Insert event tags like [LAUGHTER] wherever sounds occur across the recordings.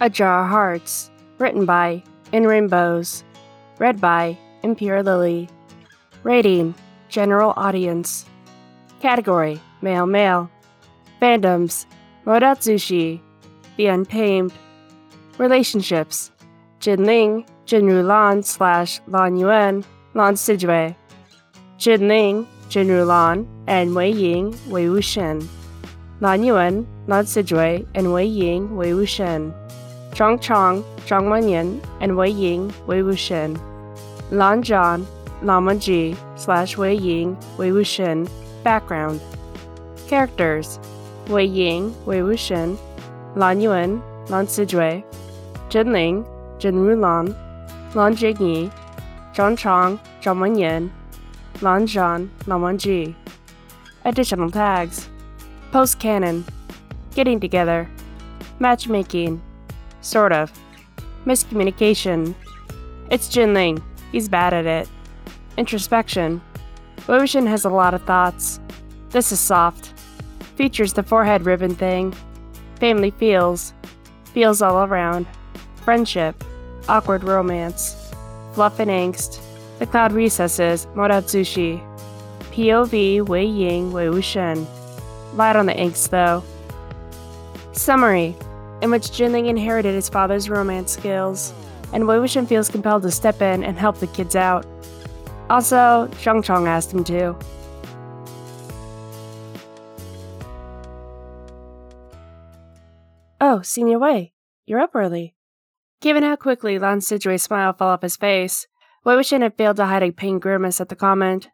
A Jar of Hearts, written by In Rainbows, read by Impure Lily. Rating General Audience. Category Male Male. Fandoms Mo Dao Zu Shi, The Untamed. Relationships Jin Ling, Jin Rulan slash Lan Yuan, Lan Sizhui. Jin Ling, Jin Rulan, and Wei Ying, Wei Wuxian. Lan Yuan, Lan Sizhui, and Wei Ying, Wei Wuxian. Jiang Cheng, Jiang Wanyin, and Wei Ying, Wei Wuxian. Lan Zhan, Lan Wangji, slash Wei Ying, Wei Wuxian. Background. Characters. Wei Ying, Wei Wuxian. Lan Yuan, Lan Sizhui. Jin Ling, Jin Rulan. Lan Jingyi. Jiang Cheng, Jiang Wanyin. Lan Zhan, Lan. Additional tags. Post canon. Getting together. Matchmaking. Sort of. Miscommunication. It's Jin Ling. He's bad at it. Introspection. Wuxian has a lot of thoughts. This is soft. Features the forehead ribbon thing. Family feels. Feels all around. Friendship. Awkward romance. Fluff and angst. The cloud recesses. Mo Dao Zu Shi. POV Wei Ying Wei Wuxian. Light on the angst though. Summary in which Jinling inherited his father's romance skills, and Wei Wuxian feels compelled to step in and help the kids out. Also, Jiang Cheng asked him to. Oh, Senior Wei, you're up early. Given how quickly Lan Sizhui's smile fell off his face, Wei Wuxian had failed to hide a pained grimace at the comment.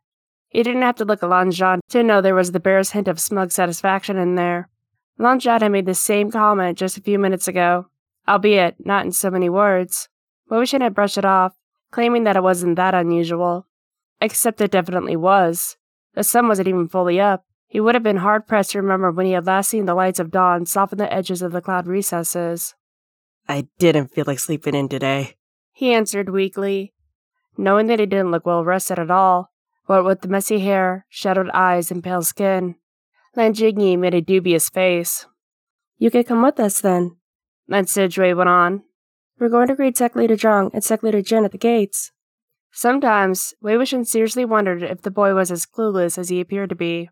He didn't have to look at Lan Zhan to know there was the barest hint of smug satisfaction in there. Lan had made the same comment just a few minutes ago, albeit not in so many words. Wuxian had brushed it off, claiming that it wasn't that unusual. Except it definitely was. The sun wasn't even fully up. He would have been hard pressed to remember when he had last seen the lights of dawn soften the edges of the cloud recesses. I didn't feel like sleeping in today. He answered weakly, knowing that he didn't look well rested at all, what with the messy hair, shadowed eyes, and pale skin. Lan Jingyi made a dubious face. You can come with us then, Lan Sizhui went on. We're going to greet Sect Leader Jiang and Sect Leader Jin at the gates. Sometimes, Wei Wuxian seriously wondered if the boy was as clueless as he appeared to be.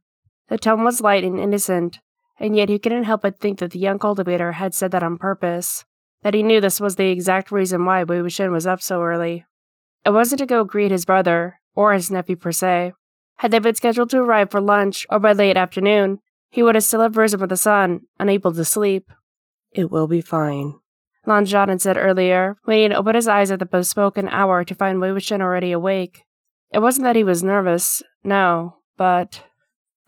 The tone was light and innocent, and yet he couldn't help but think that the young cultivator had said that on purpose, that he knew this was the exact reason why Wei Wuxian was up so early. It wasn't to go greet his brother, or his nephew per se. Had they been scheduled to arrive for lunch or by late afternoon, he would have still have risen with the sun, unable to sleep. It will be fine. Lan Zhan had said earlier, when he had opened his eyes at the bespoken hour to find Wei Wuxian already awake. It wasn't that he was nervous, no, but.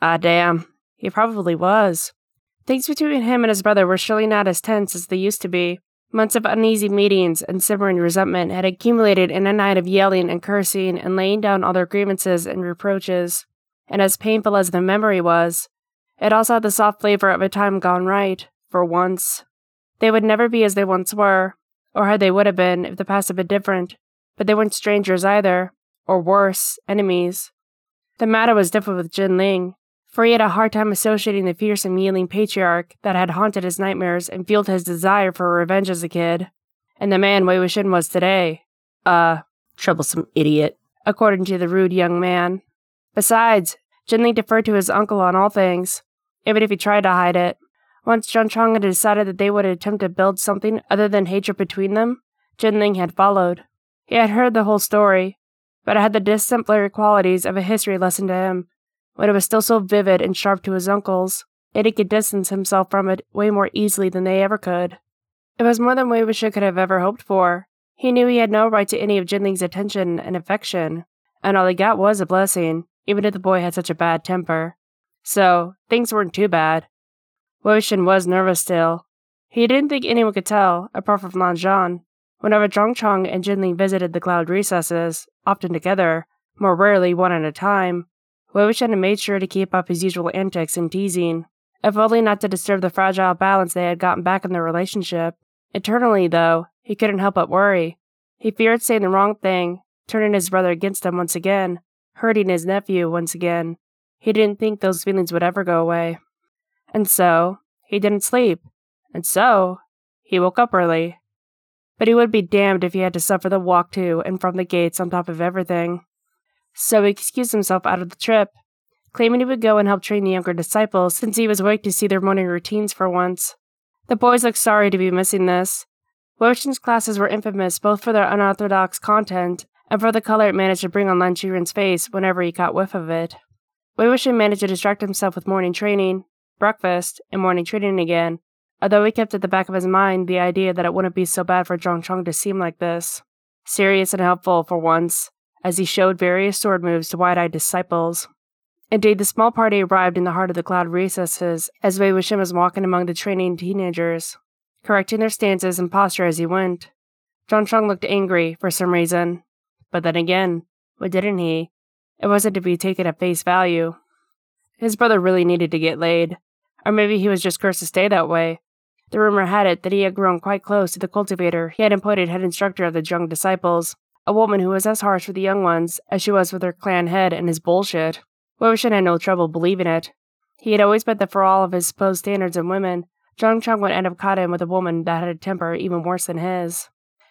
Ah, damn. He probably was. Things between him and his brother were surely not as tense as they used to be. Months of uneasy meetings and simmering resentment had accumulated in a night of yelling and cursing and laying down all their grievances and reproaches. And as painful as the memory was, it also had the soft flavor of a time gone right, for once. They would never be as they once were, or how they would have been if the past had been different, but they weren't strangers either, or worse, enemies. The matter was different with Jin Ling, for he had a hard time associating the fearsome Yiling patriarch that had haunted his nightmares and fueled his desire for revenge as a kid, and the man Wei Wuxian was today. Uh, troublesome idiot, according to the rude young man. Besides, Jinling deferred to his uncle on all things, even if he tried to hide it. Once Jiang Cheng had decided that they would attempt to build something other than hatred between them, Jinling had followed. He had heard the whole story, but it had the dissimilar qualities of a history lesson to him, but it was still so vivid and sharp to his uncles, and he could distance himself from it way more easily than they ever could. It was more than Wei Wuxian could have ever hoped for. He knew he had no right to any of Jinling's attention and affection, and all he got was a blessing, even if the boy had such a bad temper. So, things weren't too bad. Wuxian was nervous still. He didn't think anyone could tell, apart from Lan Zhan. Whenever Jiang Cheng and Jinling visited the cloud recesses, often together, more rarely one at a time, Wei had made sure to keep up his usual antics and teasing, if only not to disturb the fragile balance they had gotten back in their relationship. Internally, though, he couldn't help but worry. He feared saying the wrong thing, turning his brother against him once again, hurting his nephew once again. He didn't think those feelings would ever go away. And so, he didn't sleep. And so, He woke up early. But he would be damned if he had to suffer the walk to and from the gates on top of everything. So he excused himself out of the trip, claiming he would go and help train the younger disciples since he was awake to see their morning routines for once. The boys looked sorry to be missing this. Woshin's classes were infamous both for their unorthodox content and for the color it managed to bring on Lan Qiren's face whenever he caught whiff of it. Wei managed to distract himself with morning training, breakfast, and morning training again, although he kept at the back of his mind the idea that it wouldn't be so bad for Jiang Cheng to seem like this. Serious and helpful for once, as he showed various sword moves to wide eyed disciples. Indeed, the small party arrived in the heart of the cloud recesses as Wei Wuxian was walking among the training teenagers, correcting their stances and posture as he went. Jiang Cheng looked angry for some reason, but then again, what didn't he? It wasn't to be taken at face value. His brother really needed to get laid, or maybe he was just cursed to stay that way. The rumor had it that he had grown quite close to the cultivator he had appointed head instructor of the young disciples, a woman who was as harsh with the young ones as she was with her clan head and his bullshit. Woshin had no trouble believing it. He had always bet that for all of his supposed standards in women, Cheng would end up caught in with a woman that had a temper even worse than his.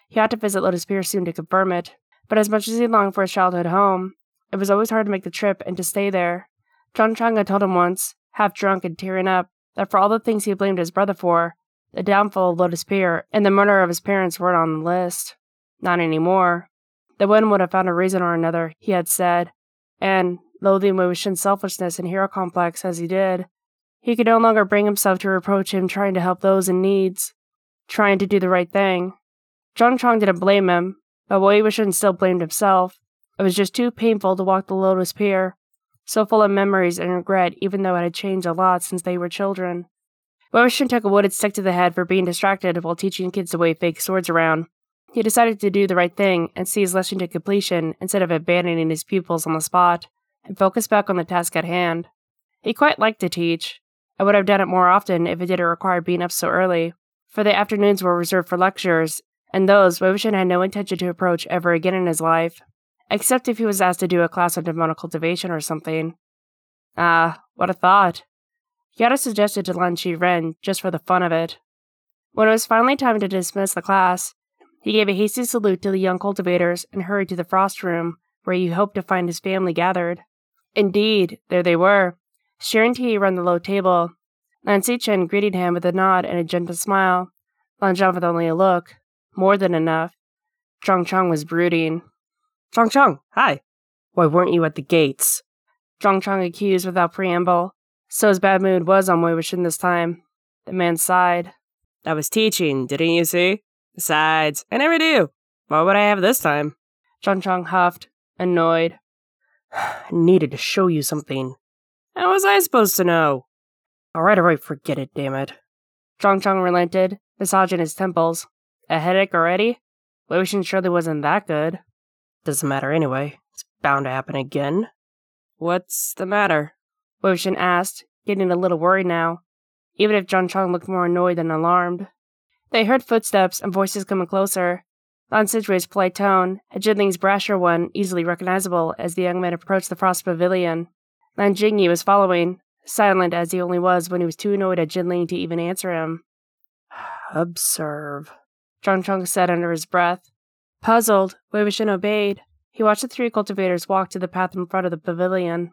He ought to visit Lotus Pier soon to confirm it, but as much as he longed for his childhood home, it was always hard to make the trip and to stay there. Cheng had told him once, half drunk and tearing up, that for all the things he blamed his brother for, the downfall of Lotus Pier and the murder of his parents weren't on the list. Not anymore. The one would have found a reason or another, he had said, and, loathing Wei selfishness and hero complex as he did, he could no longer bring himself to reproach him trying to help those in needs, trying to do the right thing. Jiang Cheng didn't blame him, but Wei Wuxian still blamed himself. It was just too painful to walk the Lotus Pier, so full of memories and regret even though it had changed a lot since they were children. Wei Wuxian took a wooden stick to the head for being distracted while teaching kids to wave fake swords around. He decided to do the right thing and see his lesson to completion instead of abandoning his pupils on the spot, and focus back on the task at hand. He quite liked to teach. I would have done it more often if it didn't require being up so early, for the afternoons were reserved for lectures, and those Wuxian had no intention to approach ever again in his life, except if he was asked to do a class on demonic cultivation or something. Ah, what a thought. Yada suggested to Lan Ren just for the fun of it. When it was finally time to dismiss the class, he gave a hasty salute to the young cultivators and hurried to the frost room, where he hoped to find his family gathered. Indeed, there they were, sharing tea around the low table. Lan Chen greeted him with a nod and a gentle smile. Lan Zhan with only a look. More than enough. Jiang Cheng was brooding. Jiang Cheng, hi. Why weren't you at the gates? Jiang Cheng accused without preamble. So his bad mood was on Wei Wuxian this time. The man sighed. I was teaching, didn't you see? Besides, I never do. What would I have this time? Jiang Cheng huffed, annoyed. [SIGHS] Needed to show you something. How was I supposed to know? Alright, alright, forget it, damn it. Jiang Cheng relented, massaging his temples. A headache already? Wuxian surely wasn't that good. Doesn't matter anyway. It's bound to happen again. What's the matter? Wuxian asked, getting a little worried now, even if Jiang Cheng looked more annoyed than alarmed. They heard footsteps and voices coming closer. Lan Sizhui's polite tone, and Jinling's brasher one easily recognizable as the young man approached the Frost Pavilion. Lan Jingyi was following, silent as he only was when he was too annoyed at Jinling to even answer him. [SIGHS] Observe. Jiang Cheng said under his breath. Puzzled, Wei Wuxian obeyed. He watched the three cultivators walk to the path in front of the pavilion.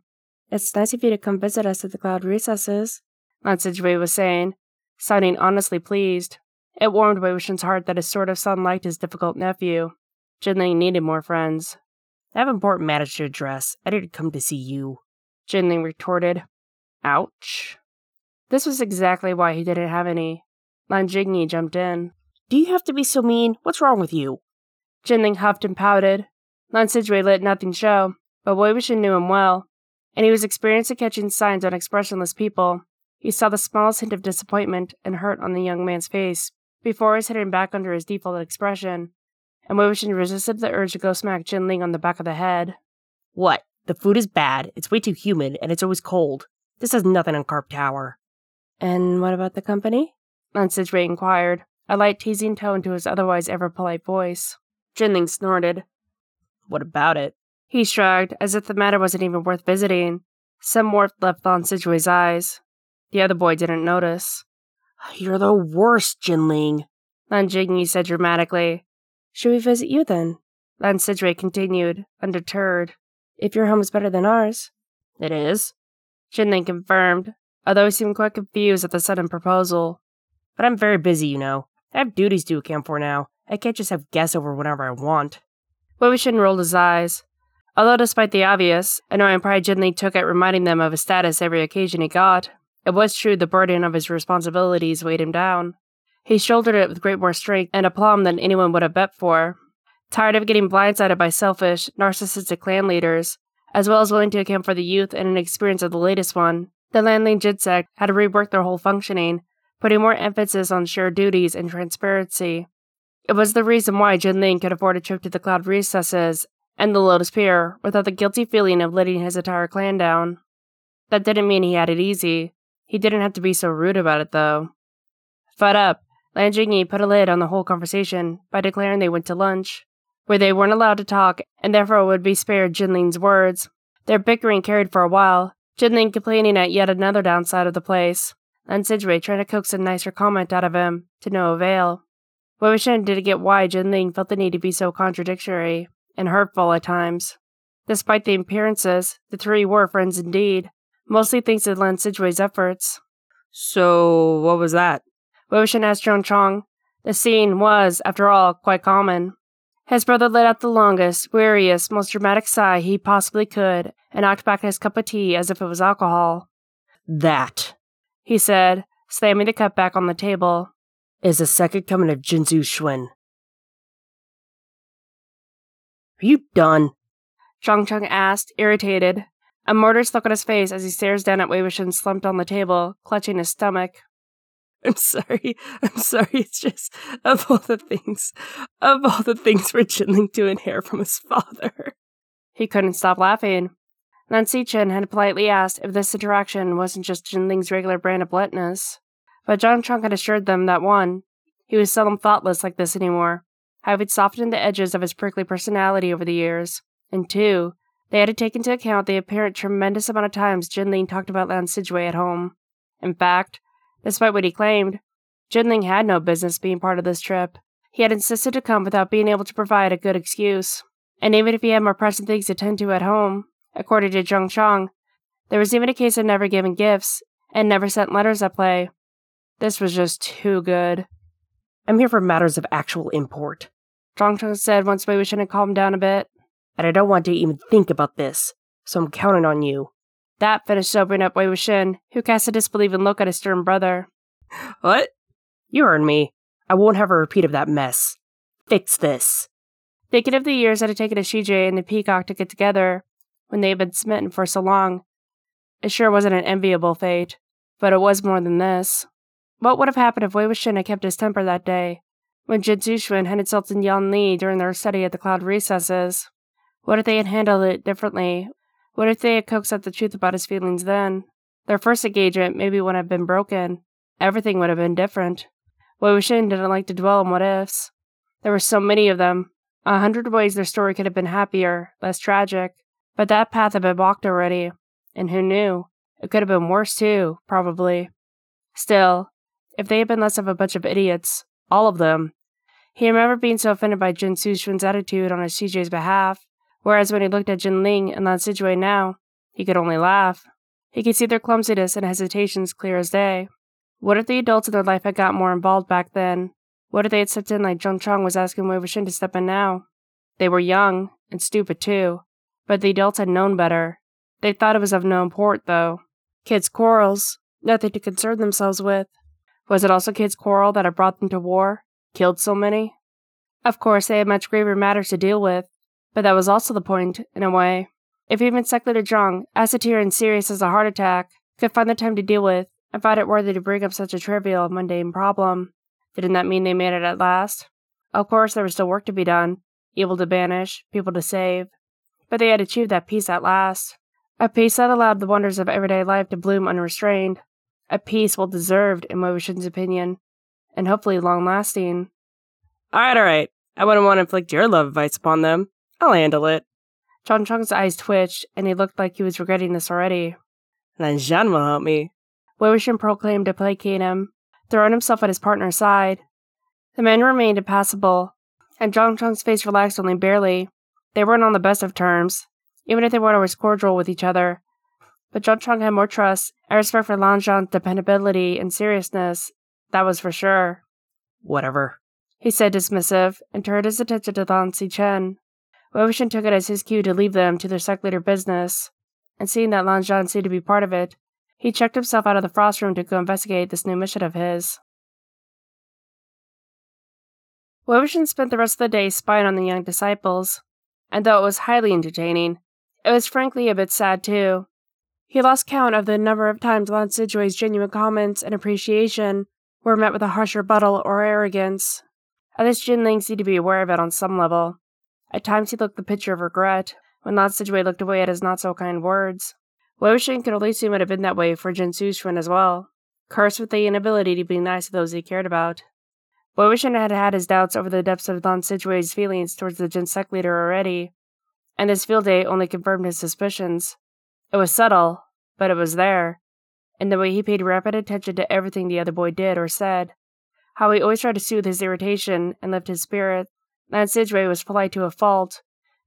It's nice of you to come visit us at the cloud recesses, Lan Sizhui was saying, sounding honestly pleased. It warmed Wei Wuxian's heart that his sort of son liked his difficult nephew. Jinling needed more friends. I have important matters to address. I didn't come to see you. Jinling retorted. Ouch. This was exactly why he didn't have any. Lan Jingyi jumped in. Do you have to be so mean? What's wrong with you? Jinling huffed and pouted. Lan Sizhui let nothing show, but Wei Wuxian knew him well, and he was experienced at catching signs on expressionless people. He saw the smallest hint of disappointment and hurt on the young man's face before his hitting back under his default expression, and Wei Wuxian resisted the urge to go smack Jinling on the back of the head. What? The food is bad, it's way too humid, and it's always cold. This has nothing on Carp Tower. And what about the company? Lan Sizhui inquired a light teasing tone to his otherwise ever polite voice. Jinling snorted. What about it? He shrugged, as if the matter wasn't even worth visiting. Some warmth left on Sizhui's eyes. The other boy didn't notice. You're the worst, Jinling. Lan Jingyi said dramatically. Should we visit you then? Lan Sizhui continued, undeterred. If your home is better than ours. It is. Jinling confirmed, although he seemed quite confused at the sudden proposal. But I'm very busy, you know. I have duties to account for now. I can't just have guests over whenever I want. Wei Wuxian rolled his eyes. Although, despite the obvious, annoying pride Jinling took at reminding them of his status every occasion he got, it was true the burden of his responsibilities weighed him down. He shouldered it with great more strength and aplomb than anyone would have bet for. Tired of getting blindsided by selfish, narcissistic clan leaders, as well as willing to account for the youth and inexperience of the latest one, the Lanling Jin Sect had to rework their whole functioning, putting more emphasis on shared duties and transparency. It was the reason why Jin Ling could afford a trip to the cloud recesses and the Lotus Pier without the guilty feeling of letting his entire clan down. That didn't mean he had it easy. He didn't have to be so rude about it, though. Fed up, Lan Jingyi put a lid on the whole conversation by declaring they went to lunch where they weren't allowed to talk and therefore would be spared Jinling's words. Their bickering carried for a while, Jinling complaining at yet another downside of the place, and Sizhui trying to coax a nicer comment out of him, to no avail. Wei Wuxian didn't get why Jinling felt the need to be so contradictory and hurtful at times. Despite the appearances, the three were friends indeed, mostly thanks to Lan Sizhui's efforts. So, what was that? Wuxian asked Jiang Cheng. The scene was, after all, quite common. His brother let out the longest, weariest, most dramatic sigh he possibly could and knocked back his cup of tea as if it was alcohol. That, he said, slamming the cup back on the table, is the second coming of Jin Zixuan. Are you done? Jiang Cheng asked, irritated. A murderous look on his face as he stares down at Wuxian slumped on the table, clutching his stomach. [LAUGHS] I'm sorry. I'm sorry. It's just of all the things, of all the things for Jinling to inherit from his father. He couldn't stop laughing. Lan Xichen had politely asked if this interaction wasn't just Jinling's regular brand of bluntness. But Jiang Cheng had assured them that one, he was seldom thoughtless like this anymore, having softened the edges of his prickly personality over the years, and two, they had to take into account the apparent tremendous amount of times Jinling talked about Lan Sizhui at home. In fact, Despite what he claimed, Jinling had no business being part of this trip. He had insisted to come without being able to provide a good excuse. And even if he had more pressing things to tend to at home, according to Jiang Cheng, there was even a case of never giving gifts and never sent letters at play. This was just too good. I'm here for matters of actual import. Jiang Cheng said once Wuxian had calmed down a bit. And I don't want to even think about this, so I'm counting on you. That finished sobering up Wei Wuxian, who cast a disbelieving look at his stern brother. [LAUGHS] What? You heard me. I won't have a repeat of that mess. Fix this. Thinking of the years that had taken a Shijie and the Peacock to get together, when they had been smitten for so long, it sure wasn't an enviable fate, but it was more than this. What would have happened if Wei Wuxian had kept his temper that day, when Jin Zixuan had insulted Yan Li during their study at the cloud recesses? What if they had handled it differently, what if they had coaxed out the truth about his feelings then? Their first engagement maybe wouldn't have been broken. Everything would have been different. Wei Wuxian didn't like to dwell on what ifs. There were so many of them. A hundred ways their story could have been happier, less tragic. But that path had been walked already. And who knew? It could have been worse too, probably. Still, if they had been less of a bunch of idiots, all of them. He remembered being so offended by Jin Zixuan's attitude on his shijie's behalf, Whereas when he looked at Jin Ling and Lan Sizhui now, he could only laugh. He could see their clumsiness and hesitations clear as day. What if the adults in their life had got more involved back then? What if they had stepped in like Jiang Cheng was asking Wei Wuxian to step in now? They were young, and stupid too, but the adults had known better. They thought it was of no import, though. Kids' quarrels, nothing to concern themselves with. Was it also kids' quarrel that had brought them to war, killed so many? Of course, they had much graver matters to deal with, but that was also the point, in a way. If even as severe and serious as a heart attack, could find the time to deal with and find it worthy to bring up such a trivial, mundane problem, didn't that mean they made it at last? Of course, there was still work to be done, evil to banish, people to save, but they had achieved that peace at last. A peace that allowed the wonders of everyday life to bloom unrestrained. A peace well deserved, in Wuxian's opinion, and hopefully long lasting. Alright, alright. I wouldn't want to inflict your love advice upon them. I'll handle it. Jiang Cheng's eyes twitched, and he looked like he was regretting this already. Then Zhan will help me. Wei Wuxian proclaimed to placate him, throwing himself at his partner's side. The men remained impassible, and Jiang Cheng's face relaxed only barely. They weren't on the best of terms, even if they weren't always cordial with each other. But Jiang Cheng had more trust and respect for Lan Zhan's dependability and seriousness, that was for sure. Whatever, he said dismissive, and turned his attention to Lan Xichen. Wei Wuxian took it as his cue to leave them to their sect leader business, and seeing that Lan Zhan seemed to be part of it, he checked himself out of the frost room to go investigate this new mission of his. Wei spent the rest of the day spying on the young disciples, and though it was highly entertaining, it was frankly a bit sad too. He lost count of the number of times Lan Sizhui's genuine comments and appreciation were met with a harsh rebuttal or arrogance. At least Jinling seemed to be aware of it on some level. At times he looked the picture of regret when Sizhui looked away at his not so kind words. Wuxian could only assume it had been that way for Jin Zixuan as well, cursed with the inability to be nice to those he cared about. Wuxian had had his doubts over the depths of Sizhui's feelings towards the Jin sect leader already, and this field day only confirmed his suspicions. It was subtle, but it was there, in the way he paid rapid attention to everything the other boy did or said. How he always tried to soothe his irritation and lift his spirit. Lan Sizhui was polite to a fault,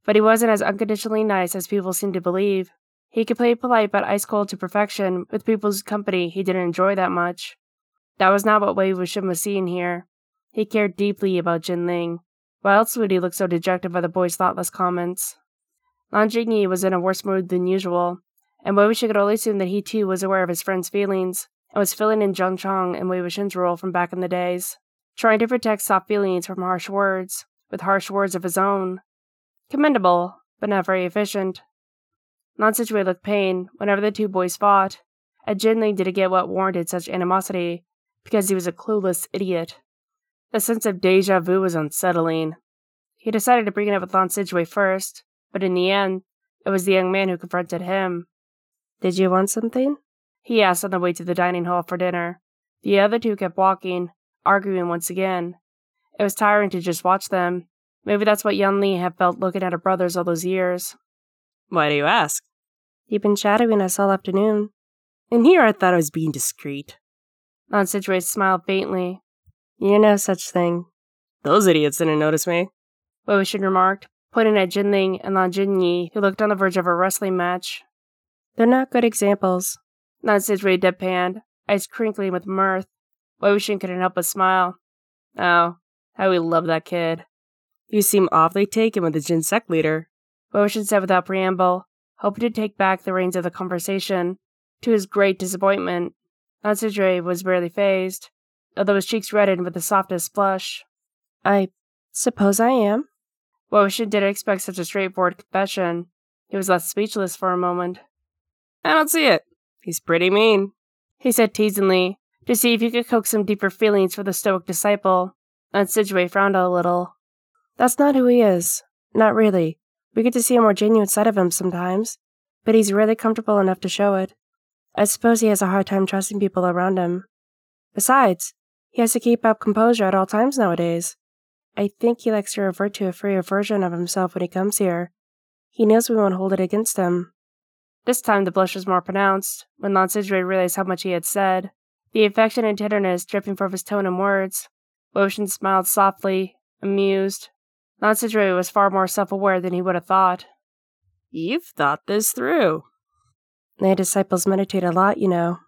but he wasn't as unconditionally nice as people seemed to believe. He could play polite but ice cold to perfection with people's company he didn't enjoy that much. That was not what Wei Wuxian was seeing here. He cared deeply about Jin Ling. Why else would he look so dejected by the boy's thoughtless comments? Lan Jingyi was in a worse mood than usual, and Wei Wuxian could only assume that he too was aware of his friend's feelings and was filling in Jiang Cheng and Wei Wuxian's role from back in the days, trying to protect soft feelings from harsh words with harsh words of his own. Commendable, but not very efficient. Sizhui looked pain whenever the two boys fought, and Jinling didn't get what warranted such animosity because he was a clueless idiot. The sense of deja vu was unsettling. He decided to bring it up with Sizhui first, but in the end, it was the young man who confronted him. Did you want something? He asked on the way to the dining hall for dinner. The other two kept walking, arguing once again. It was tiring to just watch them. Maybe that's what Yan Li had felt looking at her brothers all those years. Why do you ask? You've been shadowing us all afternoon. And here I thought I was being discreet. Lan Sizhui smiled faintly. You're no such thing. Those idiots didn't notice me. Wei Wuxian remarked, pointing at Jinling and Lan Jingyi, who looked on the verge of a wrestling match. They're not good examples. Lan Sizhui deadpanned, eyes crinkling with mirth. Wei Wuxian couldn't help but smile. Oh, how we love that kid. You seem awfully taken with the Jin sect leader. Wuxian said without preamble, hoping to take back the reins of the conversation. To his great disappointment, Lan was barely phased although his cheeks reddened with the softest blush. I suppose I am. Wuxian didn't expect such a straightforward confession. He was left speechless for a moment. I don't see it. He's pretty mean, he said teasingly, to see if he could coax some deeper feelings for the stoic disciple, and Sizhui frowned a little. That's not who he is. Not really. We get to see a more genuine side of him sometimes, but he's rarely comfortable enough to show it. I suppose he has a hard time trusting people around him. Besides, he has to keep up composure at all times nowadays. I think he likes to revert to a freer version of himself when he comes here. He knows we won't hold it against him. This time the blush was more pronounced, when Lan realized how much he had said, the affection and tenderness dripping from his tone and words. Wuxian smiled softly, amused. Lan was far more self-aware than he would have thought. You've thought this through. My disciples meditate a lot, you know.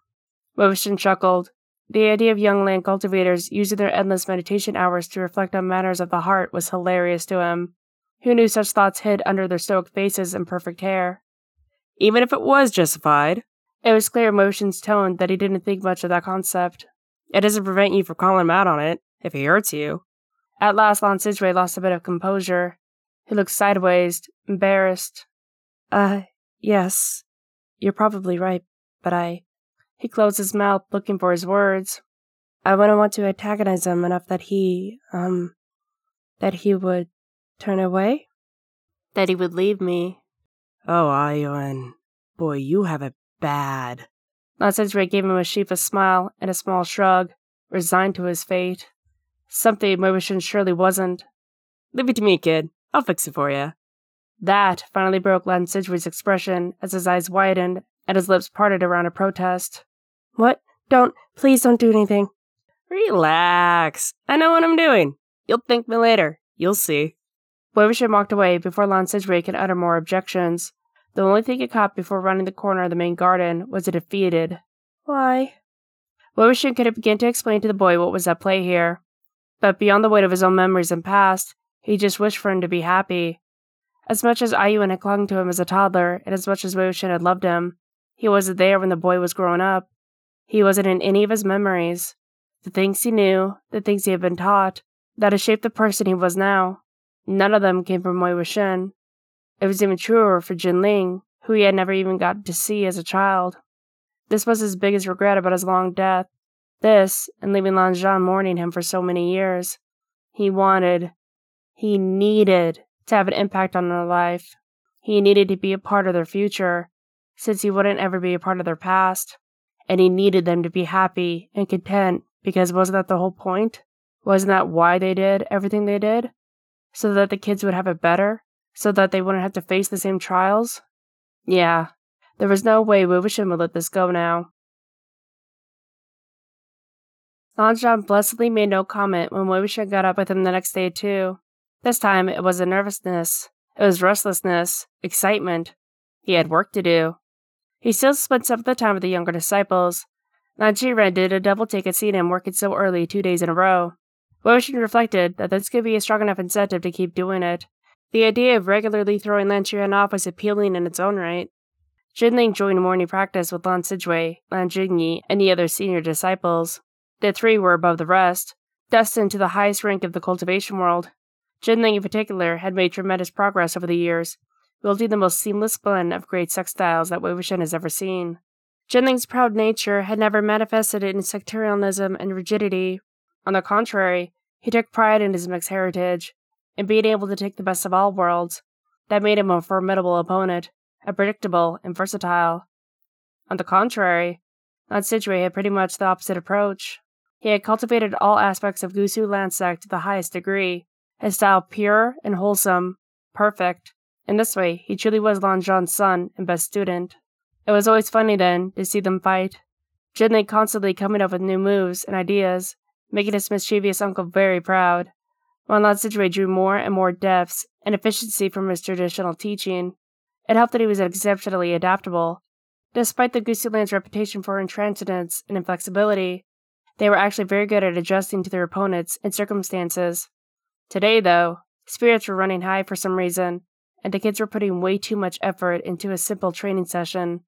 Wei chuckled, the idea of young Lan cultivators using their endless meditation hours to reflect on matters of the heart was hilarious to him. Who knew such thoughts hid under their stoic faces and perfect hair? Even if it was justified, it was clear in Wei tone that he didn't think much of that concept. It doesn't prevent you from calling him out on it, if he hurts you. At last, Lan Sizhui lost a bit of composure. He looked sideways, embarrassed. Uh, yes. You're probably right, but I. He closed his mouth, looking for his words. I wouldn't want to antagonize him enough that he, um, that he would turn away? That he would leave me. Oh, Ayuan. Boy, you have it bad. Lan Sizhui gave him a sheepish smile and a small shrug, resigned to his fate. Something Wuxian surely wasn't. Leave it to me, kid. I'll fix it for you. That finally broke Lan Sizhui's expression as his eyes widened and his lips parted around a protest. What? Don't, please don't do anything. Relax. I know what I'm doing. You'll thank me later. You'll see. Wei walked away before Lan Sizhui could utter more objections. The only thing he caught before rounding the corner of the main garden was a defeated, Why? Wei could have begun to explain to the boy what was at play here. But beyond the weight of his own memories and past, he just wished for him to be happy. As much as Aiyuan had clung to him as a toddler, and as much as Wei Wuxian had loved him, he wasn't there when the boy was growing up. He wasn't in any of his memories. The things he knew, the things he had been taught, that had shaped the person he was now. None of them came from Wei Wuxian. It was even truer for Jinling, who he had never even got to see as a child. This was his biggest regret about his long death. This, and leaving Lan Zhan mourning him for so many years. He wanted, he needed to have an impact on their life. He needed to be a part of their future, since he wouldn't ever be a part of their past. And he needed them to be happy and content because wasn't that the whole point? Wasn't that why they did everything they did? So that the kids would have it better? So that they wouldn't have to face the same trials? Yeah, there was no way Wuxian would let this go now. Lan Zhan blessedly made no comment when Wuxian got up with him the next day too. This time it wasn't nervousness, it was restlessness, excitement. He had work to do. He still spent some of the time with the younger disciples. Lan Qiren did a double take at seeing him working so early two days in a row. Wuxian reflected that this could be a strong enough incentive to keep doing it. The idea of regularly throwing Lan Qiren off was appealing in its own right. Jinling joined morning practice with Lan Sizhui, Lan Jingyi, and the other senior disciples. The three were above the rest, destined to the highest rank of the cultivation world. Jinling, in particular, had made tremendous progress over the years, wielding the most seamless blend of great sect styles that Wuxian has ever seen. Jinling's proud nature had never manifested in sectarianism and rigidity. On the contrary, he took pride in his mixed heritage, and being able to take the best of all worlds. That made him a formidable opponent, unpredictable and versatile. On the contrary, Lan Sizhui had pretty much the opposite approach. He had cultivated all aspects of Gusu Lan Sect to the highest degree, his style pure and wholesome, perfect. In this way, he truly was Lan Zhan's son and best student. It was always funny then to see them fight. Jinling constantly coming up with new moves and ideas, making his mischievous uncle very proud, while Lan Sizhui drew more and more depths and efficiency from his traditional teaching. It helped that he was exceptionally adaptable. Despite the Gusu Lan's reputation for intransigence and inflexibility, they were actually very good at adjusting to their opponents and circumstances. Today, though, spirits were running high for some reason, and the kids were putting way too much effort into a simple training session.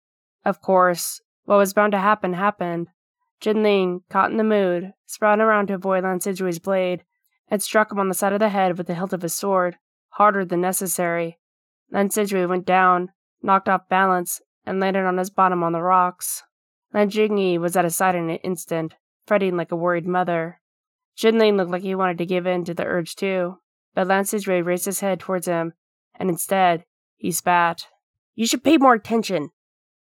Of course, what was bound to happen happened. Jin Ling, caught in the mood, spun around to avoid Lan Sizhui's blade and struck him on the side of the head with the hilt of his sword, harder than necessary. Lan Sizhui went down, knocked off balance, and landed on his bottom on the rocks. Lan Jingyi was at his side in an instant, fretting like a worried mother. Jinling looked like he wanted to give in to the urge too, but Lan Sizhui raised his head towards him, and instead, he spat. You should pay more attention.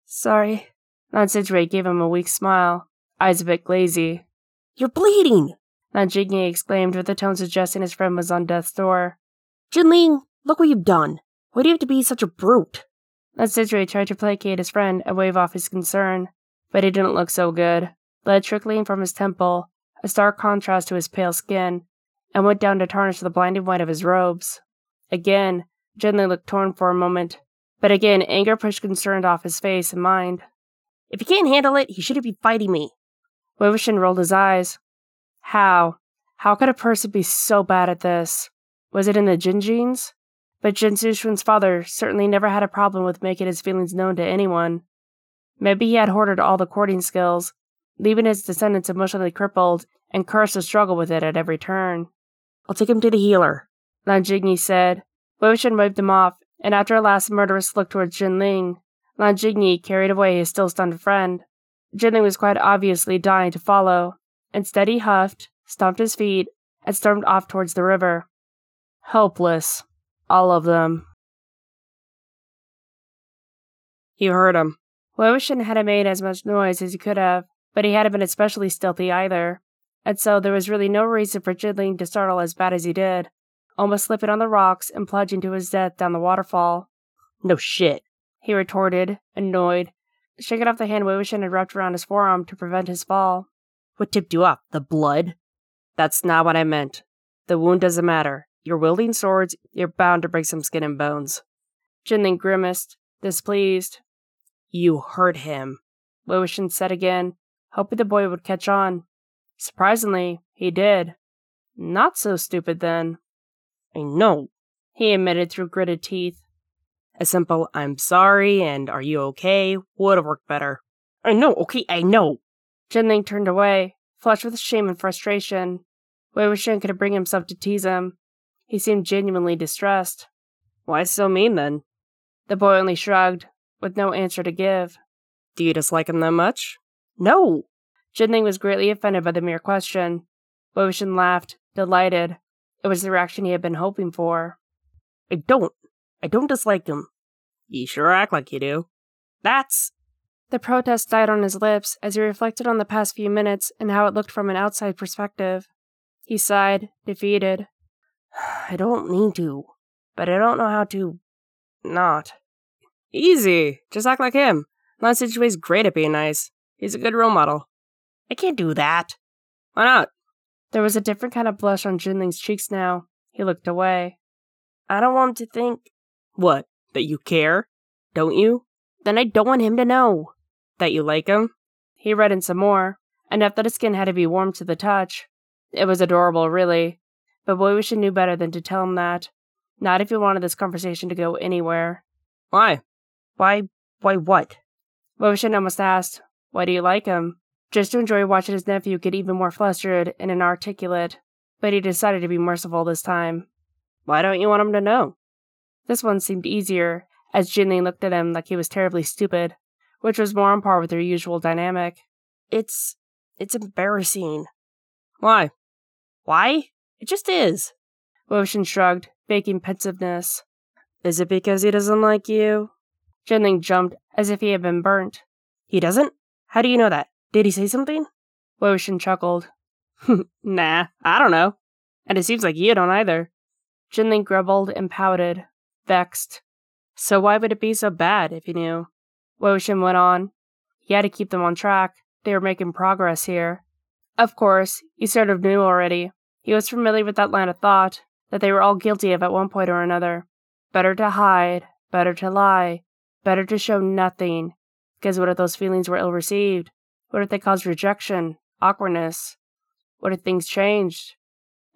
Sorry. Lan Sizhui gave him a weak smile, eyes a bit glazy. You're bleeding! Lan Jingyi exclaimed with a tone suggesting his friend was on death's door. Jinling, look what you've done. Why do you have to be such a brute? Lan Sizhui tried to placate his friend and wave off his concern, but he didn't look so good. Blood trickling from his temple, a stark contrast to his pale skin, and went down to tarnish the blinding white of his robes. Again, Jinling looked torn for a moment, but again anger pushed concern off his face and mind. If he can't handle it, he shouldn't be fighting me. Wuxian rolled his eyes. How? How could a person be so bad at this? Was it in the Jin genes? But Jin Zixuan's father certainly never had a problem with making his feelings known to anyone. Maybe he had hoarded all the courting skills, leaving his descendants emotionally crippled and cursed to struggle with it at every turn. I'll take him to the healer, Lan Jingyi said. Wei Wuxian waved him off, and after a last murderous look towards Jinling, Lan Jingyi carried away his still stunned friend. Jinling was quite obviously dying to follow. Instead, he huffed, stomped his feet, and stormed off towards the river. Helpless. All of them. He heard him. Wei Wuxian hadn't made as much noise as he could have, but he hadn't been especially stealthy either, and so there was really no reason for Jinling to startle as bad as he did, almost slipping on the rocks and plunging to his death down the waterfall. No shit, he retorted, annoyed, shaking off the hand Wei had wrapped around his forearm to prevent his fall. What tipped you off? The blood? That's not what I meant. The wound doesn't matter. You're wielding swords, you're bound to break some skin and bones. Jinling grimaced, displeased. You hurt him, Wuxian said again, hoping the boy would catch on. Surprisingly, he did. Not so stupid then. I know, he admitted through gritted teeth. A simple, I'm sorry and are you okay would have worked better. I know, okay, I know. Jinling turned away, flushed with shame and frustration. Wei Wuxian could bring himself to tease him. He seemed genuinely distressed. Why so mean then? The boy only shrugged, with no answer to give. Do you dislike him that much? No! Jinling was greatly offended by the mere question. Wuxian laughed, delighted. It was the reaction he had been hoping for. I don't. I don't dislike him. You sure act like you do. That's. The protest died on his lips as he reflected on the past few minutes and how it looked from an outside perspective. He sighed, defeated. I don't mean to, but I don't know how to. not. Easy. Just act like him. Sizhui's great at being nice. He's a good role model. I can't do that. Why not? There was a different kind of blush on Jinling's cheeks now. He looked away. I don't want him to think. What? That you care? Don't you? Then I don't want him to know. That you like him? He reddened some more, enough that his skin had to be warm to the touch. It was adorable, really. But Wei Wuxian knew better than to tell him that. Not if he wanted this conversation to go anywhere. Why? Why? Why what? Wei Wuxian almost asked, Why do you like him? Just to enjoy watching his nephew get even more flustered and inarticulate. But he decided to be merciful this time. Why don't you want him to know? This one seemed easier, as Jinling looked at him like he was terribly stupid, which was more on par with their usual dynamic. It's. it's embarrassing. Why? Why? It just is. Wuxian shrugged, faking pensiveness. Is it because he doesn't like you? Jinling jumped as if he had been burnt. He doesn't? How do you know that? Did he say something? Woshin chuckled. [LAUGHS] nah, I don't know. And it seems like you don't either. Jinling grumbled and pouted, vexed. So why would it be so bad if he knew? Woshin went on. He had to keep them on track. They were making progress here. Of course, he sort of knew already. He was familiar with that line of thought that they were all guilty of at one point or another. Better to hide, better to lie, better to show nothing. Because what if those feelings were ill received? What if they caused rejection, awkwardness? What if things changed?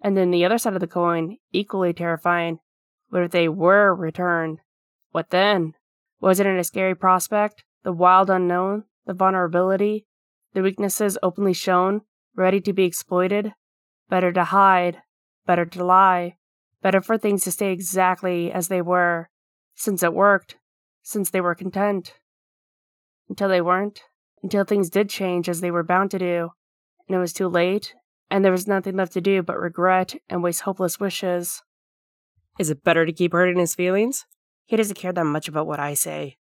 And then the other side of the coin, equally terrifying. What if they were returned? What then? Wasn't it a scary prospect? The wild unknown? The vulnerability? The weaknesses openly shown? Ready to be exploited? Better to hide. Better to lie. Better for things to stay exactly as they were. Since it worked. Since they were content. Until they weren't. Until things did change as they were bound to do. And it was too late and there was nothing left to do but regret and waste hopeless wishes. Is it better to keep hurting his feelings? He doesn't care that much about what I say.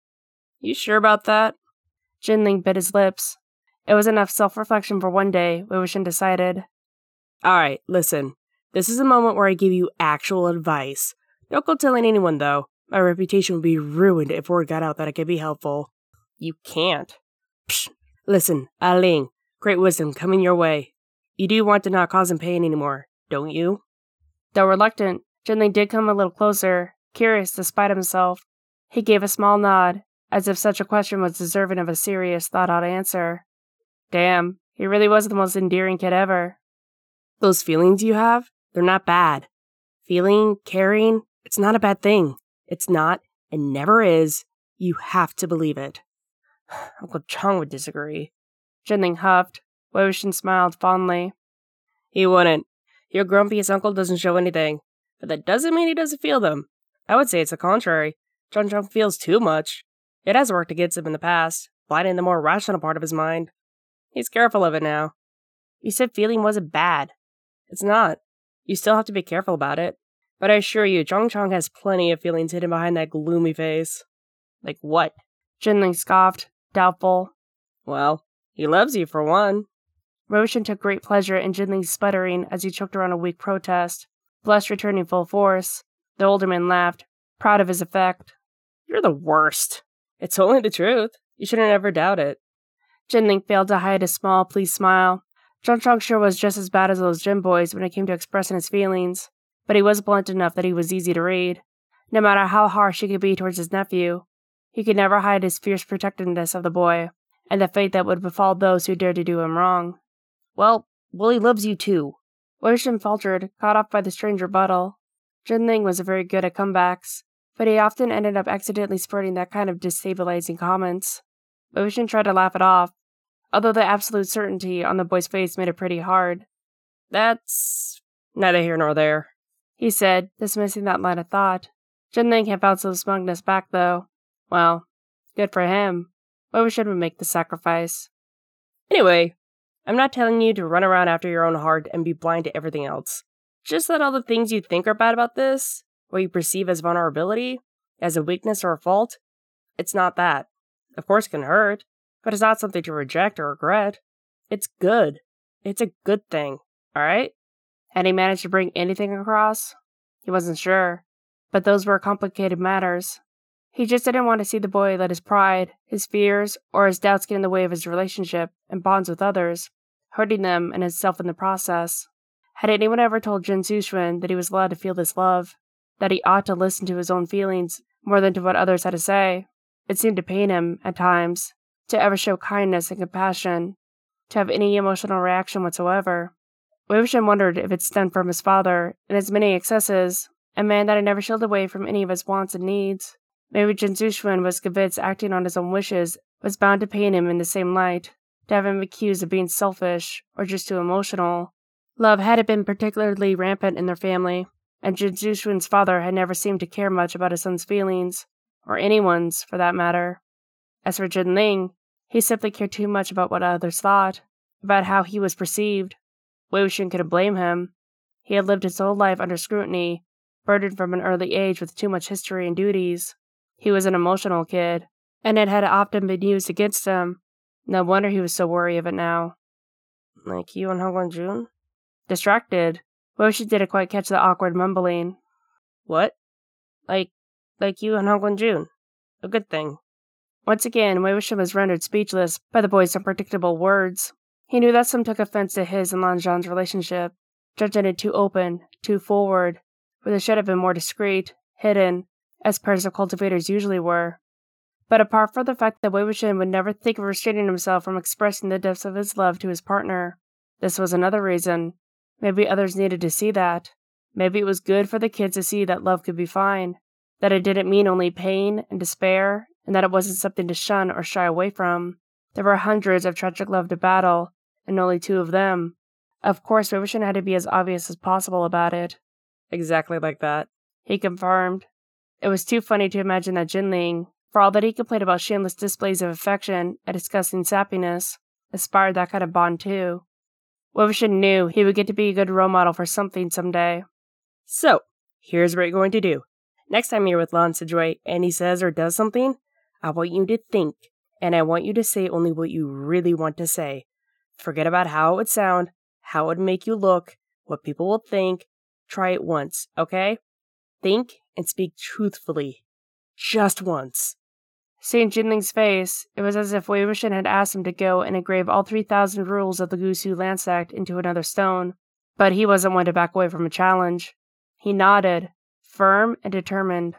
You sure about that? Jinling bit his lips. It was enough self reflection for one day, Wuxian decided. Alright, listen. This is a moment where I give you actual advice. Don't go telling anyone, though. My reputation would be ruined if word got out that I could be helpful. You can't. Psh! Listen, Aling, great wisdom coming your way. You do want to not cause him pain anymore, don't you? Though reluctant, Jinling did come a little closer, curious despite himself. He gave a small nod, as if such a question was deserving of a serious, thought out answer. Damn, he really was the most endearing kid ever. Those feelings you have, they're not bad. Feeling, caring, it's not a bad thing. It's not, and never is. You have to believe it. [SIGHS] Uncle Cheng would disagree. Jinling huffed, Wei Wuxian smiled fondly. He wouldn't. Your grumpiest uncle doesn't show anything, but that doesn't mean he doesn't feel them. I would say it's the contrary. Jiang Cheng feels too much. It has worked against him in the past, blinding the more rational part of his mind. He's careful of it now. You said feeling wasn't bad. It's not. You still have to be careful about it. But I assure you, Jiang Cheng has plenty of feelings hidden behind that gloomy face. Like what? Jinling scoffed, doubtful. Well, he loves you for one. Wuxian took great pleasure in Jinling's sputtering as he choked around a weak protest, blush returning full force. The older man laughed, proud of his effect. You're the worst. It's only the truth. You shouldn't ever doubt it. Jinling failed to hide a small, pleased smile, John sure was just as bad as those gym boys when it came to expressing his feelings, but he was blunt enough that he was easy to read. No matter how harsh he could be towards his nephew, he could never hide his fierce protectiveness of the boy, and the fate that would befall those who dared to do him wrong. Well, Willie loves you too. Weixin faltered, caught off by the strange rebuttal. Jinling was very good at comebacks, but he often ended up accidentally spurting that kind of destabilizing comments. Weixin tried to laugh it off, although the absolute certainty on the boy's face made it pretty hard. That's neither here nor there, he said, dismissing that line of thought. Jin Ling had found some smugness back, though. Well, good for him. Why should we make the sacrifice? Anyway, I'm not telling you to run around after your own heart and be blind to everything else. Just that all the things you think are bad about this, what you perceive as vulnerability, as a weakness or a fault, it's not that. Of course, it can hurt, but it's not something to reject or regret. It's good. It's a good thing, alright? Had he managed to bring anything across? He wasn't sure, but those were complicated matters. He just didn't want to see the boy let his pride, his fears, or his doubts get in the way of his relationship and bonds with others, hurting them and himself in the process. Had anyone ever told Jin Zixuan that he was allowed to feel this love, that he ought to listen to his own feelings more than to what others had to say? It seemed to pain him, at times, to ever show kindness and compassion, to have any emotional reaction whatsoever. Wuxian wondered if it stemmed from his father, in his many excesses, a man that had never shielded away from any of his wants and needs. Maybe Jin Zixuan was convinced acting on his own wishes was bound to paint him in the same light, to have him accused of being selfish or just too emotional. Love hadn't been particularly rampant in their family, and Jin Zixuan's father had never seemed to care much about his son's feelings, or anyone's for that matter. As for Jin Ling, he simply cared too much about what others thought, about how he was perceived. Wei Wuxian couldn't blame him. He had lived his whole life under scrutiny, burdened from an early age with too much history and duties. He was an emotional kid, and it had often been used against him. No wonder he was so worried of it now. Like you and Hanguang-jun? Distracted. she didn't quite catch the awkward mumbling. What? Like, like you and Hanguang-jun. A good thing. Once again, Wei was rendered speechless by the boy's unpredictable words. He knew that some took offense to his and Lan Zhan's relationship, judging it too open, too forward, where they should have been more discreet, hidden, as of cultivators usually were. But apart from the fact that Wuxian would never think of restraining himself from expressing the depths of his love to his partner, this was another reason. Maybe others needed to see that. Maybe it was good for the kids to see that love could be fine, that it didn't mean only pain and despair, and that it wasn't something to shun or shy away from. There were hundreds of tragic love to battle, and only two of them. Of course, Wuxian had to be as obvious as possible about it. Exactly like that, he confirmed, it was too funny to imagine that Jinling, for all that he complained about shameless displays of affection and disgusting sappiness, aspired that kind of bond too. Wei knew he would get to be a good role model for something someday. So, here's what you're going to do. Next time you're with Lan Sizhui and he says or does something, I want you to think, and I want you to say only what you really want to say. Forget about how it would sound, how it would make you look, what people will think. Try it once, okay? Think and speak truthfully. Just once. Seeing Jinling's face, it was as if Wei Wuxian had asked him to go and engrave all 3,000 rules of the Gusu Lan sect into another stone. But he wasn't one to back away from a challenge. He nodded, firm and determined.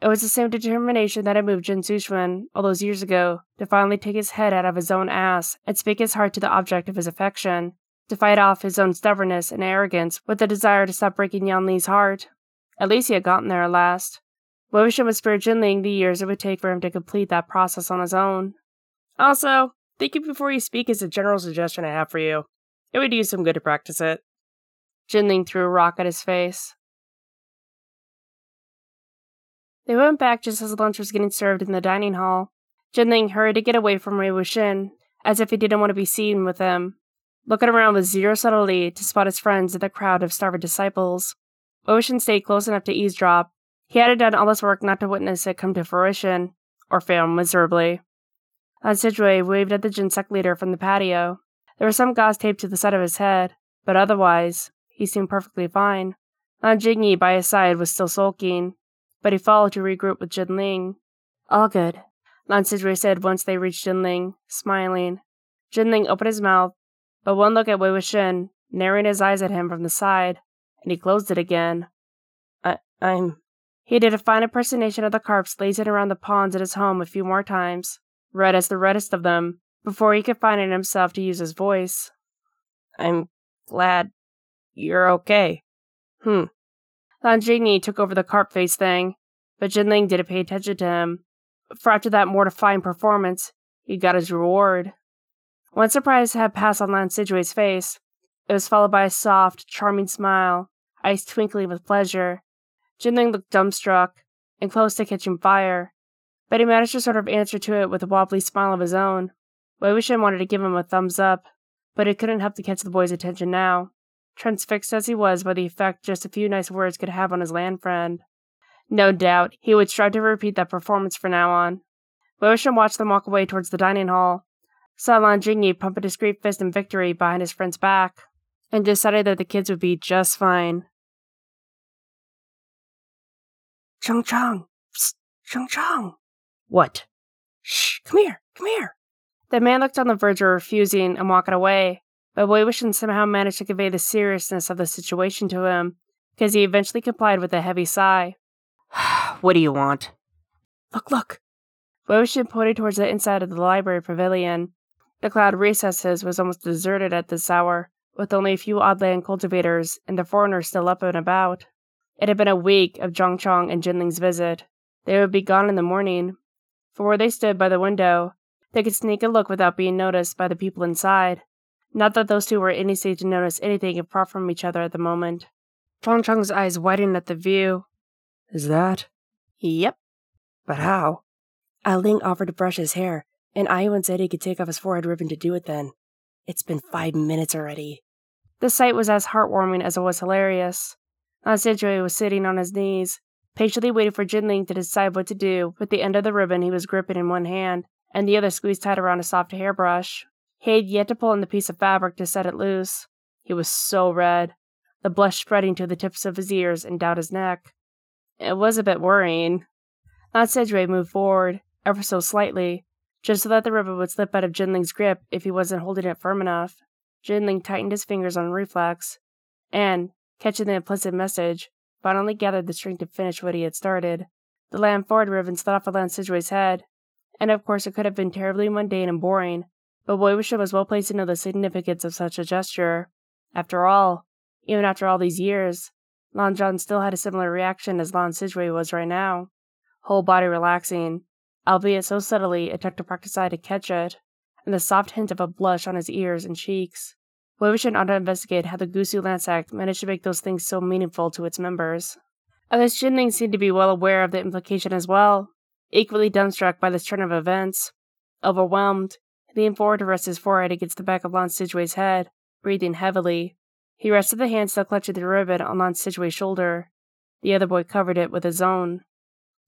It was the same determination that had moved Jin Zixuan all those years ago to finally take his head out of his own ass and speak his heart to the object of his affection, to fight off his own stubbornness and arrogance with the desire to stop breaking Yan Li's heart. At least he had gotten there at last. Wuxian was spare Jinling the years it would take for him to complete that process on his own. Also, thinking before you speak is a general suggestion I have for you. It would do you some good to practice it. Jinling threw a rock at his face. They went back just as lunch was getting served in the dining hall. Jinling hurried to get away from Wei Wuxian, as if he didn't want to be seen with him, looking around with zero subtlety to spot his friends in the crowd of starving disciples. Ocean stayed close enough to eavesdrop. He hadn't done all this work not to witness it come to fruition, or fail miserably. Lan Sizhui waved at the Jin Sect leader from the patio. There was some gauze taped to the side of his head, but otherwise, he seemed perfectly fine. Lan Jingyi by his side was still sulking, but he followed to regroup with Jin Ling. All good, Lan Sizhui said once they reached Jin Ling, smiling. Jin Ling opened his mouth, but one look at Wei Wuxian, narrowing his eyes at him from the side, and he closed it again. I, I'm. He did a fine impersonation of the carps lazing around the ponds at his home a few more times, red as the reddest of them, before he could find it himself to use his voice. I'm glad you're okay. Hmm. Lan Jingyi took over the carp face thing, but Jinling didn't pay attention to him. For after that mortifying performance, he got his reward. One surprise had passed on Lan Sizhui's face. It was followed by a soft, charming smile, eyes twinkling with pleasure. Jinling looked dumbstruck and close to catching fire, but he managed to sort of answer to it with a wobbly smile of his own. Wei Wuxian wanted to give him a thumbs up, but it couldn't help to catch the boy's attention now, transfixed as he was by the effect just a few nice words could have on his Lan friend. No doubt, he would strive to repeat that performance from now on. Wei Wuxian watched them walk away towards the dining hall, saw Lan Jingyi pump a discreet fist in victory behind his friend's back, and decided that the kids would be just fine. Cheng Cheng! Psst! Cheng Cheng! What? Shh! Come here! Come here! The man looked on the verge of refusing and walking away, but Wei Wuxian somehow managed to convey the seriousness of the situation to him, because he eventually complied with a heavy sigh. [SIGHS] what do you want? Look, look! Wei Wuxian pointed towards the inside of the library pavilion. The cloud recesses was almost deserted at this hour, with only a few odd Lan cultivators and the foreigners still up and about. It had been a week of Jiang Cheng and Jinling's visit. They would be gone in the morning. For where they stood by the window, they could sneak a look without being noticed by the people inside. Not that those two were any state to notice anything apart from each other at the moment. Jiang Cheng's eyes widened at the view. Is that? Yep. But how? Ah Ling offered to brush his hair, and A-Yuan said he could take off his forehead ribbon to do it then. It's been five minutes already. The sight was as heartwarming as it was hilarious. Sizhui was sitting on his knees, patiently waiting for Jinling to decide what to do with the end of the ribbon he was gripping in one hand and the other squeezed tight around a soft hairbrush. He had yet to pull in the piece of fabric to set it loose. He was so red, the blush spreading to the tips of his ears and down his neck. It was a bit worrying. Sizhui moved forward, ever so slightly, just so that the ribbon would slip out of Jinling's grip if he wasn't holding it firm enough. Jinling tightened his fingers on reflex, and, catching the implicit message, finally gathered the strength to finish what he had started. The Lan forward ribbon slid off of Lan Sizhui's head, and of course it could have been terribly mundane and boring, but Wuxian was well placed to know the significance of such a gesture. After all, even after all these years, Lan Zhan still had a similar reaction as Lan Sizhui was right now, whole body relaxing, albeit so subtly it took the practiced eye to catch it, and the soft hint of a blush on his ears and cheeks. Wei Wuxian ought to investigate how the Gusu Lan Sect managed to make those things so meaningful to its members. Others Jinling seemed to be well aware of the implication as well, equally dumbstruck by this turn of events. Overwhelmed, he leaned forward to rest his forehead against the back of Lan Sizhui's head, breathing heavily. He rested the hand still clutching the ribbon on Lan Sizhui's shoulder. The other boy covered it with his own.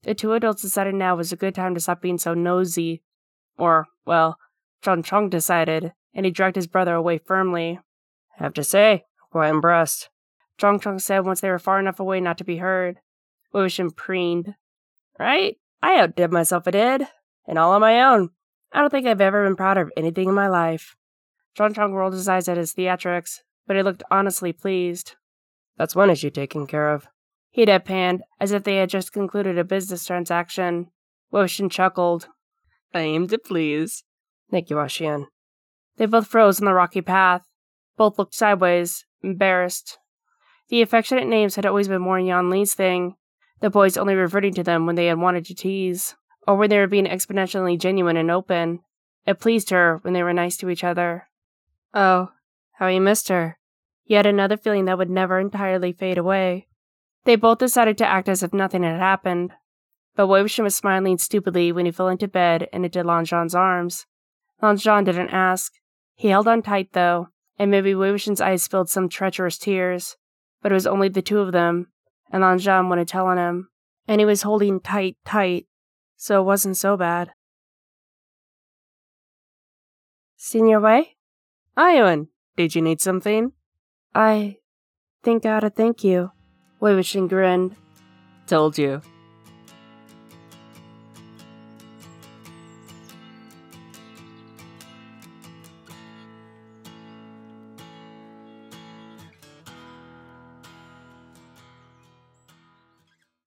The two adults decided now was a good time to stop being so nosy. Or, well, Jiang Cheng decided, and he dragged his brother away firmly. Have to say, I'm quite impressed. Jiang Cheng said once they were far enough away not to be heard. Wuxian preened. Right? I outdid myself, I did. And all on my own. I don't think I've ever been proud of anything in my life. Jiang Cheng rolled his eyes at his theatrics, but he looked honestly pleased. That's one issue taken care of. He deadpanned, as if they had just concluded a business transaction. Wuxian chuckled. I aim to please. Thank you, A-Xian. They both froze on the rocky path. Both looked sideways, embarrassed. The affectionate names had always been more Yan Li's thing, the boys only reverting to them when they had wanted to tease, or when they were being exponentially genuine and open. It pleased her when they were nice to each other. Oh, how he missed her. Yet another feeling that would never entirely fade away. They both decided to act as if nothing had happened. But Wuxian was smiling stupidly when he fell into bed and into Lan Zhan's arms. Lan Zhan didn't ask. He held on tight, though, and maybe Wei eyes filled some treacherous tears, but it was only the two of them, and Lan Zhan wouldn't tell on him, and he was holding tight, tight, so it wasn't so bad. Senior Wei? A-Yuan, did you need something? I think I ought to thank you. Wei Wuxian grinned. Told you.